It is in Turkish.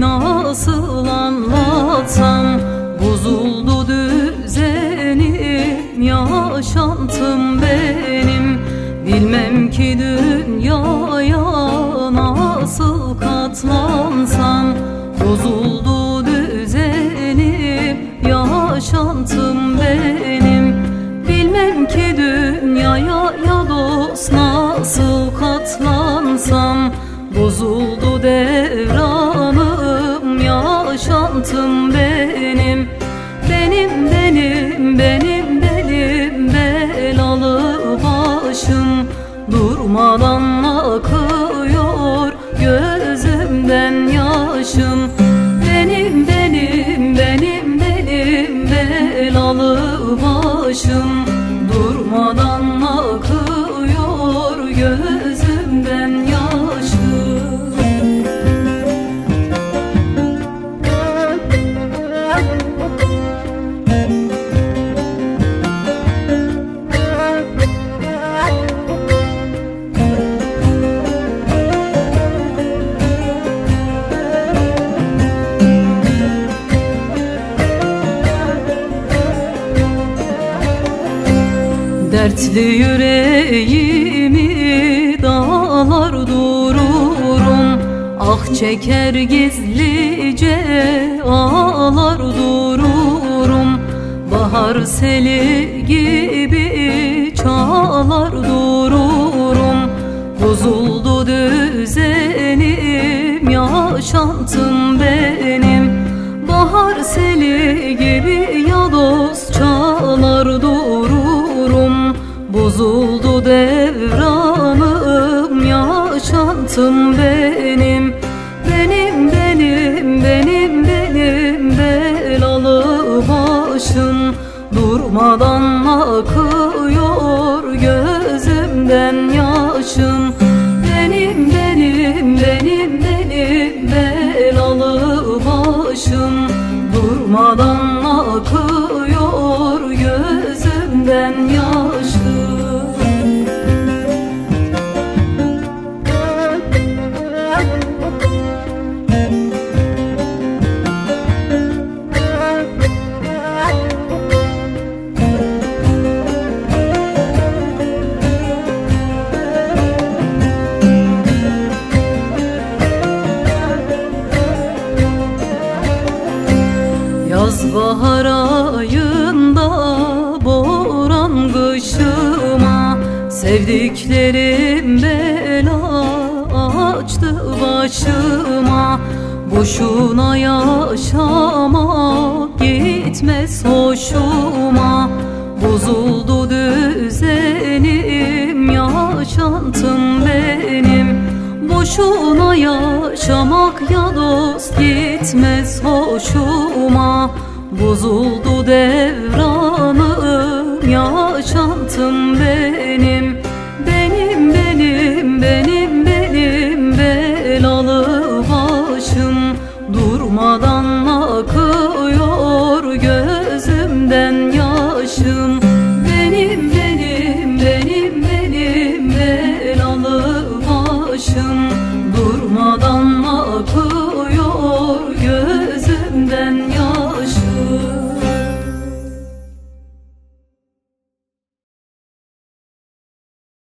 Nasıl anlatsam Bozuldu düzenim yaşantım benim. Bilmem ki dünyaya nasıl katlansam Bozuldu düzenim yaşantım benim. Bilmem ki dünyaya ya dost nasıl katlansam Durmadan akıyor gözümden yaşım. Benim benim benim benim belalı başım. Durmadan Dertli yüreğimi dağlar dururum. Ah çeker gizlice ağlar dururum. Bahar seli gibi çağlar dururum. Bozuldu düzenim yaşantım Bozuldu devranım yaşantım benim. Benim benim benim benim belalı başım. Durmadan akıyor gözümden yaşım. Benim benim benim benim belalı başım. Durmadan akıyor gözümden yaşım Yaz bahar ayında boran kışıma Sevdiklerim bela açtı başıma. Boşuna yaşamak gitmez hoşuma Bozuldu Boşuna yaşamak ya dost gitmez hoşuma. Bozuldu devranım